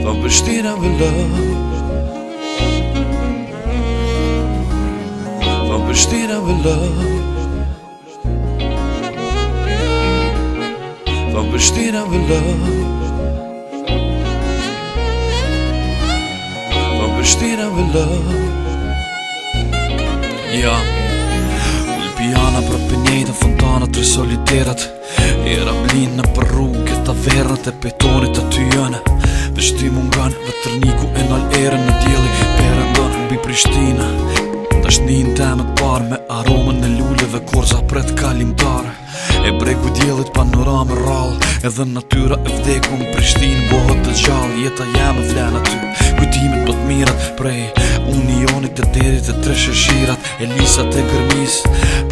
Tho më pështira vëllë lësht Tho më pështira më lësht Tho më pështira më lësht Tho pështira më Ja Ulpiana, për pënjejtë, fontana të rësoliterat Era blinë në përru, këta verrat e pejtonit të ty jënë E shti mu ngani dhe tërniku e nal ere në djeli Pere ndonë mbi Prishtina Ta shni në temet par me aromen në lullë dhe korza pret kalimtar E bregu djelit panoramë rral Edhe natyra e vdeku në Prishtinë bohët të gjall Jeta jam e vlen aty Kujtimit për të mirat prej Unionit të derit të tre shëshirat E lisat e gërmis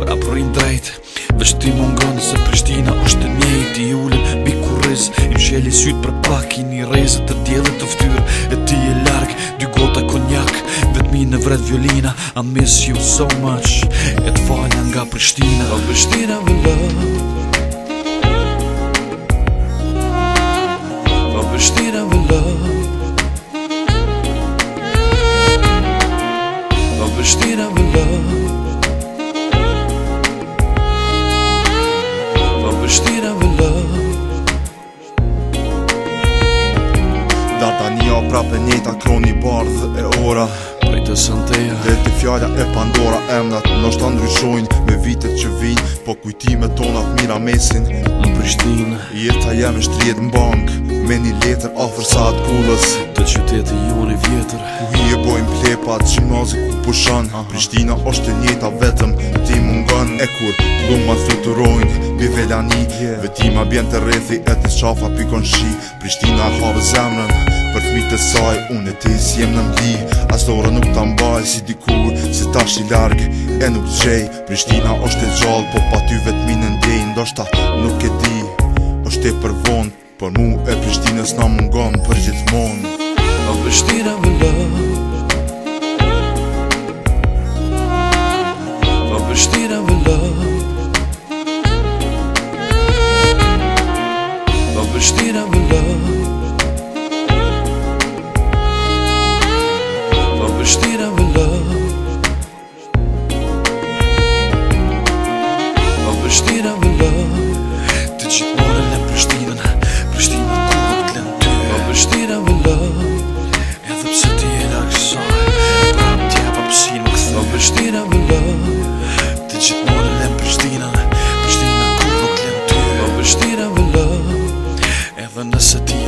Për apurin drejt Vështi mu se Prishtina është e njejt i ullin rrez I gjeli sytë për pak i një rrezë të djelë të ftyrë E ti e largë, dy gota konjak Vetmi në vret violina, I miss you so much E të falja nga Prishtina Prishtina vë love hape njëta kroni bardhë e ora Prej të sënteja Dhe të fjalla e pandora emnat Nështë të ndryshojnë me vitet që vinë Po kujtime tonat mira mesin Në Prishtinë Jeta jem e shtrijet në bankë Me një letër a sa kullës Të qytete jone vjetër Ku i e bojmë plepat, gjimnazi ku pushan Prishtina është njëta vetëm Ti mungën e kur Luma të fluturojnë Bi velani yeah. Vetima bjen të rethi E të shafa pikon shi Prishtina hafe zemrën fmitë të saj Unë e ti si jem në mdi As të orë nuk të mbaj si dikur Se ta shi largë e nuk të gjej Prishtina është e gjallë Po pa ty vetëmi në ndjej Ndoshta nuk e di është e për Por Për mu e Prishtinës na mungon për gjithmonë A Prishtina më lë Prishtina me lëvë Të që mërën e Prishtinën Prishtinën ku më të lënë të O Prishtina me lëvë E dhe pëse a kësaj Pra tja pa pësinë më këthë O Prishtina me Të që mërën e Prishtinën ku të lënë O Prishtina E dhe nëse